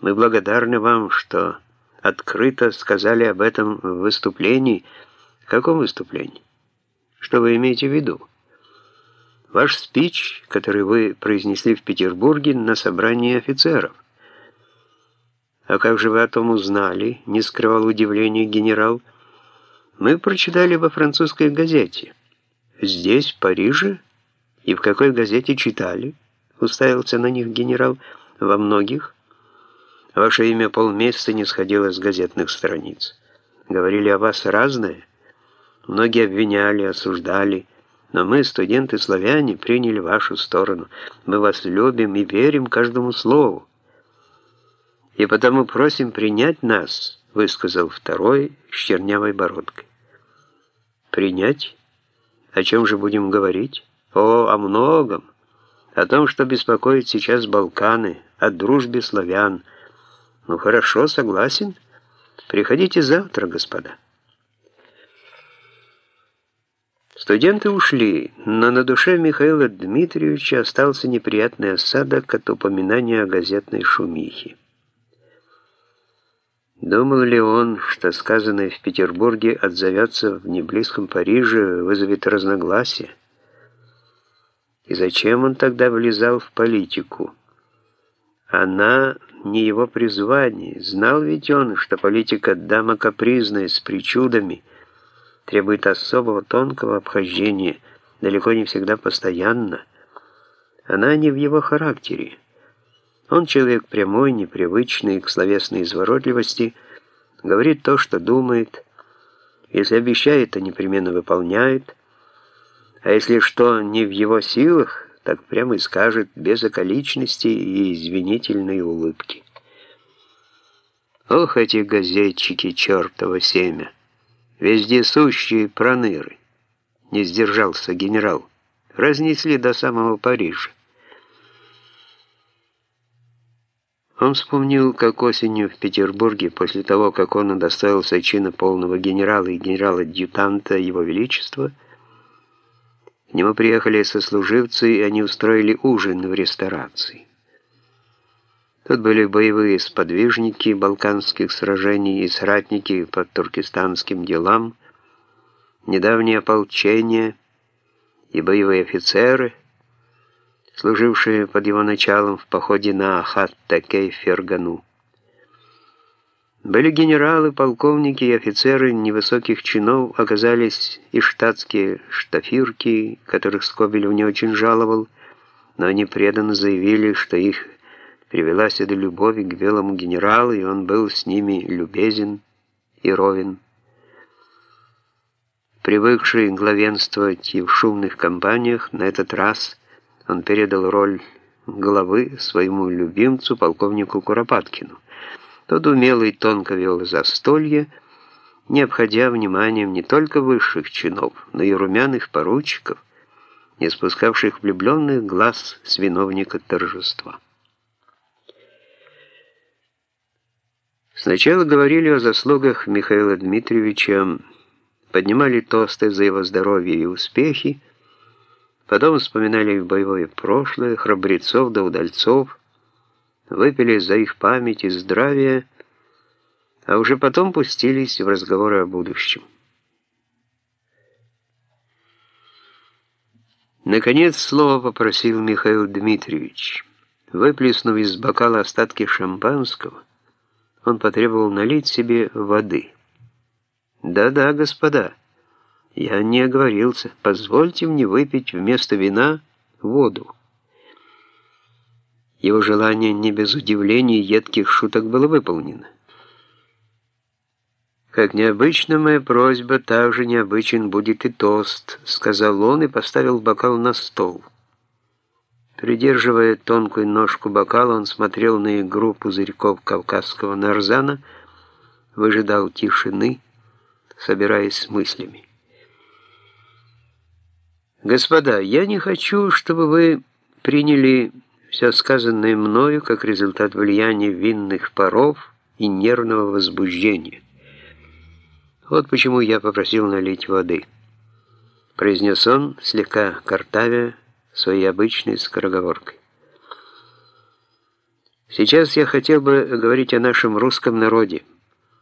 Мы благодарны вам, что открыто сказали об этом в выступлении. Каком выступлении? Что вы имеете в виду? Ваш спич, который вы произнесли в Петербурге на собрании офицеров. А как же вы о том узнали? Не скрывал удивления генерал. Мы прочитали во французской газете. Здесь, в Париже? И в какой газете читали? Уставился на них генерал. Во многих. Ваше имя полмесяца не сходило с газетных страниц. Говорили о вас разное. Многие обвиняли, осуждали. Но мы, студенты-славяне, приняли вашу сторону. Мы вас любим и верим каждому слову. И потому просим принять нас, высказал второй с чернявой бородкой. Принять? О чем же будем говорить? О, о многом. О том, что беспокоит сейчас Балканы, о дружбе славян, ну хорошо, согласен. Приходите завтра, господа. Студенты ушли, но на душе Михаила Дмитриевича остался неприятный осадок от упоминания о газетной шумихе. Думал ли он, что сказанное в Петербурге отзовется в неблизком Париже, вызовет разногласия? И зачем он тогда влезал в политику? Она не его призвание. Знал ведь он, что политика дама капризная, с причудами, требует особого тонкого обхождения, далеко не всегда постоянно. Она не в его характере. Он человек прямой, непривычный к словесной изворотливости, говорит то, что думает. Если обещает, то непременно выполняет. А если что не в его силах, так прямо и скажет, без околичности и извинительной улыбки. Ох, эти газетчики, чертово семя! Вездесущие проныры! Не сдержался генерал. Разнесли до самого Парижа. Он вспомнил, как осенью в Петербурге, после того, как он удостоился чина полного генерала и генерала-адъютанта Его Величества, нему приехали сослуживцы, и они устроили ужин в ресторации. Тут были боевые сподвижники балканских сражений и соратники по туркестанским делам, недавнее ополчение и боевые офицеры, служившие под его началом в походе на Ахат-Такей-Фергану. Были генералы, полковники и офицеры невысоких чинов, оказались и штатские штафирки, которых Скобелев не очень жаловал, но они преданно заявили, что их привела сюда любовь к белому генералу, и он был с ними любезен и ровен. Привыкший главенствовать и в шумных компаниях, на этот раз он передал роль главы своему любимцу, полковнику Куропаткину. Тот умело и тонко вел застолье, не обходя вниманием не только высших чинов, но и румяных поручиков, не спускавших влюбленных глаз с виновника торжества. Сначала говорили о заслугах Михаила Дмитриевича, поднимали тосты за его здоровье и успехи, потом вспоминали боевое прошлое, храбрецов да удальцов, выпили за их память и здравие, а уже потом пустились в разговоры о будущем. Наконец слово попросил Михаил Дмитриевич. Выплеснув из бокала остатки шампанского, он потребовал налить себе воды. «Да-да, господа, я не оговорился. Позвольте мне выпить вместо вина воду». Его желание не без удивления и едких шуток было выполнено. «Как необычна моя просьба, так же необычен будет и тост», — сказал он и поставил бокал на стол. Придерживая тонкую ножку бокала, он смотрел на игру пузырьков кавказского нарзана, выжидал тишины, собираясь с мыслями. «Господа, я не хочу, чтобы вы приняли все сказанное мною как результат влияния винных паров и нервного возбуждения. Вот почему я попросил налить воды. Произнес он, слегка картавя, своей обычной скороговоркой. Сейчас я хотел бы говорить о нашем русском народе.